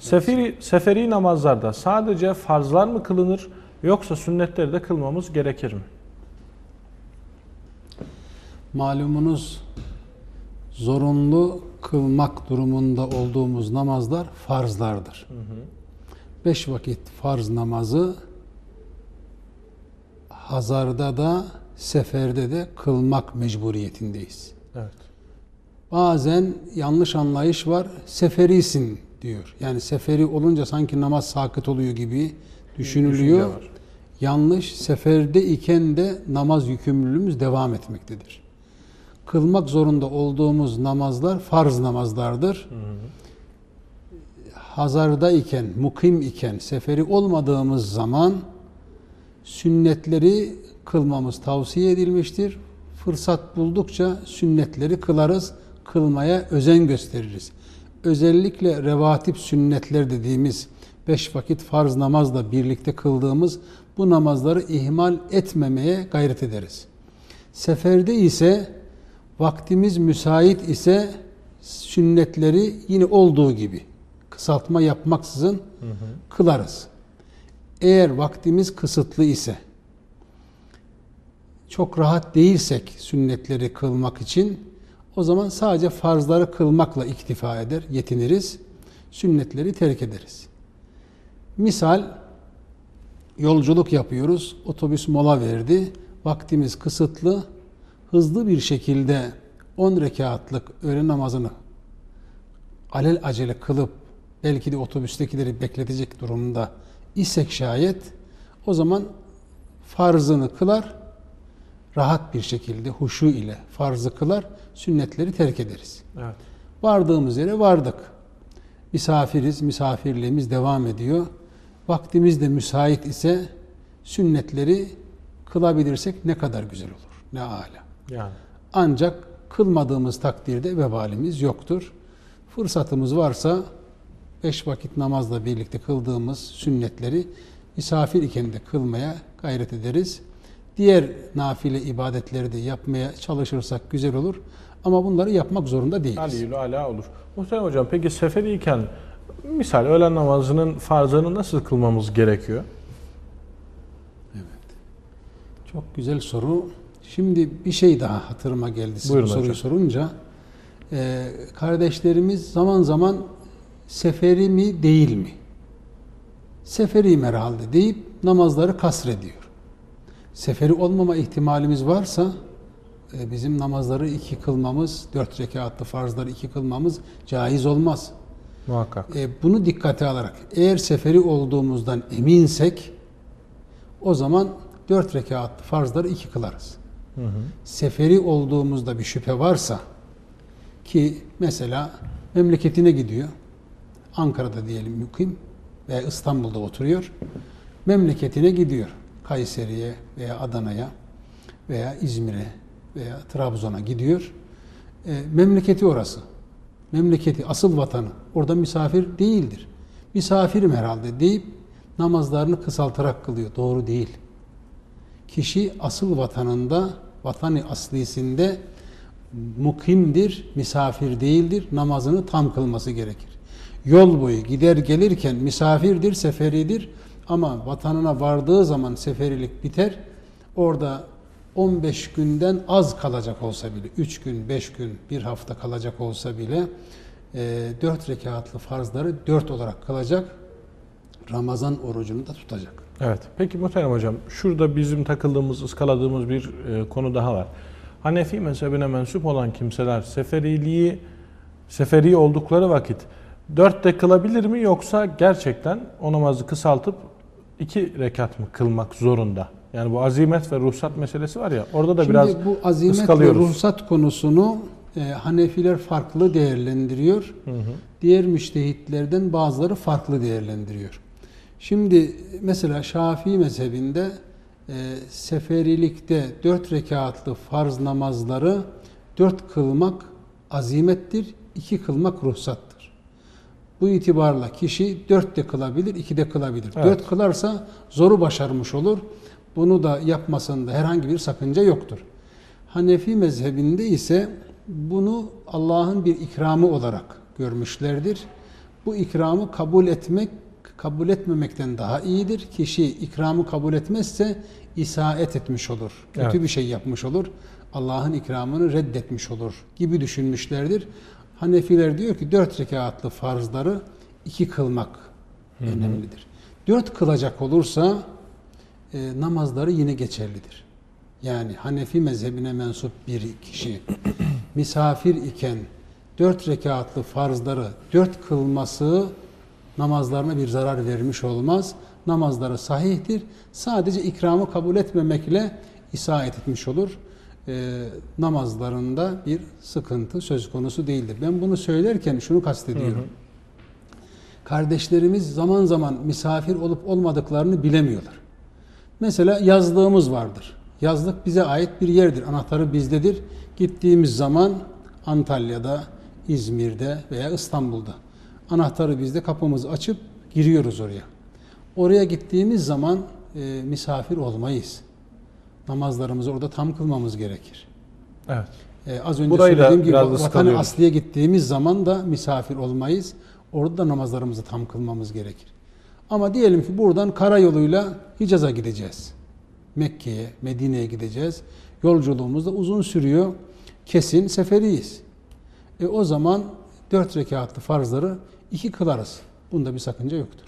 Seferi, seferi namazlarda sadece farzlar mı kılınır yoksa sünnetleri de kılmamız gerekir mi? Malumunuz zorunlu kılmak durumunda olduğumuz namazlar farzlardır. Beş vakit farz namazı hazarda da seferde de kılmak mecburiyetindeyiz. Evet. Bazen yanlış anlayış var. Seferisin diyor. Yani seferi olunca sanki namaz sakıt oluyor gibi düşünülüyor. Yanlış. Seferde iken de namaz yükümlülüğümüz devam etmektedir. Kılmak zorunda olduğumuz namazlar farz namazlardır. Hazarda iken, mukim iken, seferi olmadığımız zaman sünnetleri kılmamız tavsiye edilmiştir. Fırsat buldukça sünnetleri kılarız, kılmaya özen gösteririz. Özellikle revatip sünnetler dediğimiz beş vakit farz namazla birlikte kıldığımız bu namazları ihmal etmemeye gayret ederiz. Seferde ise vaktimiz müsait ise sünnetleri yine olduğu gibi kısaltma yapmaksızın kılarız. Eğer vaktimiz kısıtlı ise çok rahat değilsek sünnetleri kılmak için o zaman sadece farzları kılmakla iktifa eder, yetiniriz. Sünnetleri terk ederiz. Misal yolculuk yapıyoruz, otobüs mola verdi, vaktimiz kısıtlı, hızlı bir şekilde 10 rekatlık öğle namazını alel acele kılıp belki de otobüstekileri bekletecek durumda isek şayet o zaman farzını kılar, rahat bir şekilde huşu ile farzı kılar, sünnetleri terk ederiz. Evet. Vardığımız yere vardık. Misafiriz, misafirliğimiz devam ediyor. Vaktimiz de müsait ise sünnetleri kılabilirsek ne kadar güzel olur, ne âlâ. Yani. Ancak kılmadığımız takdirde vebalimiz yoktur. Fırsatımız varsa beş vakit namazla birlikte kıldığımız sünnetleri misafir iken de kılmaya gayret ederiz. Diğer nafile ibadetleri de yapmaya çalışırsak güzel olur. Ama bunları yapmak zorunda değiliz. Aliyül ala olur. Muhterem hocam peki seferiyken misal öğlen namazının farzını nasıl kılmamız gerekiyor? Çok güzel soru. Şimdi bir şey daha hatırıma geldi siz bu Buyurun soruyu hocam. sorunca. Ee, kardeşlerimiz zaman zaman seferi mi değil mi? Seferiyim herhalde deyip namazları kasrediyor. Seferi olmama ihtimalimiz varsa e, bizim namazları iki kılmamız, dört rekatlı farzları iki kılmamız caiz olmaz. Muhakkak. E, bunu dikkate alarak eğer seferi olduğumuzdan eminsek o zaman dört rekatlı farzları iki kılarız. Seferi olduğumuzda bir şüphe varsa ki mesela memleketine gidiyor. Ankara'da diyelim mukim veya İstanbul'da oturuyor. Memleketine gidiyor. Kayseri'ye veya Adana'ya veya İzmir'e veya Trabzon'a gidiyor. E, memleketi orası. Memleketi, asıl vatanı. Orada misafir değildir. Misafirim herhalde deyip namazlarını kısaltarak kılıyor. Doğru değil. Kişi asıl vatanında, vatanı aslisinde mukimdir, misafir değildir. Namazını tam kılması gerekir. Yol boyu gider gelirken misafirdir, seferidir. Ama vatanına vardığı zaman seferilik biter. Orada 15 günden az kalacak olsa bile, 3 gün, 5 gün, bir hafta kalacak olsa bile 4 rekatlı farzları 4 olarak kılacak. Ramazan orucunu da tutacak. Evet. Peki muhterem hocam şurada bizim takıldığımız, ıskaladığımız bir e, konu daha var. Hanefi mezhebine mensup olan kimseler seferiliği seferi oldukları vakit dörtte kılabilir mi yoksa gerçekten o namazı kısaltıp iki rekat mı kılmak zorunda? Yani bu azimet ve ruhsat meselesi var ya orada da Şimdi biraz bu azimet ve ıskalıyoruz. ruhsat konusunu e, Hanefiler farklı değerlendiriyor. Diğer müştehitlerden bazıları farklı değerlendiriyor. Şimdi mesela Şafii mezhebinde e, seferilikte dört rekatlı farz namazları dört kılmak azimettir, iki kılmak ruhsattır. Bu itibarla kişi dört de kılabilir, iki de kılabilir. Evet. Dört kılarsa zoru başarmış olur. Bunu da yapmasında herhangi bir sakınca yoktur. Hanefi mezhebinde ise bunu Allah'ın bir ikramı olarak görmüşlerdir. Bu ikramı kabul etmek kabul etmemekten daha iyidir. Kişi ikramı kabul etmezse isaet etmiş olur. Kötü Evet. bir şey yapmış olur. Allah'ın ikramını reddetmiş olur gibi düşünmüşlerdir. Hanefiler diyor ki dört rekatlı farzları iki kılmak önemlidir. Dört kılacak olursa e, namazları yine geçerlidir. Yani Hanefi mezhebine mensup bir kişi misafir iken dört rekatlı farzları dört kılması namazlarına bir zarar vermiş olmaz. Namazları sahihtir. Sadece ikramı kabul etmemekle isaet etmiş olur. E, namazlarında bir sıkıntı söz konusu değildir. Ben bunu söylerken şunu kastediyorum. Kardeşlerimiz zaman zaman misafir olup olmadıklarını bilemiyorlar. Mesela yazlığımız vardır. Yazlık bize ait bir yerdir. Anahtarı bizdedir. Gittiğimiz zaman Antalya'da, İzmir'de veya İstanbul'da anahtarı bizde kapımızı açıp giriyoruz oraya. Oraya gittiğimiz zaman e, misafir olmayız. Namazlarımızı orada tam kılmamız gerekir. Evet. Ee, az önce Burayı söylediğim gibi vatanı asliye gittiğimiz zaman da misafir olmayız. Orada da namazlarımızı tam kılmamız gerekir. Ama diyelim ki buradan karayoluyla Hicaz'a gideceğiz. Mekke'ye, Medine'ye gideceğiz. Yolculuğumuz da uzun sürüyor. Kesin seferiyiz. E o zaman dört rekatlı farzları iki kılarız. Bunda bir sakınca yoktur.